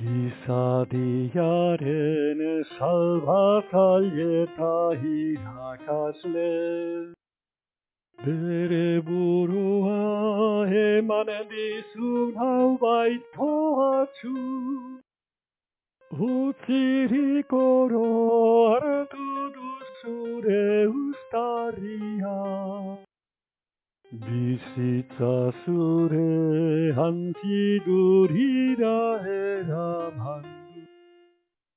Gizadiaren salbatzaile eta irakasle, bere burua emanen dizun hau baitoatxu, utzirik oro hartu duzure ustaria. Bizitza zure antiduri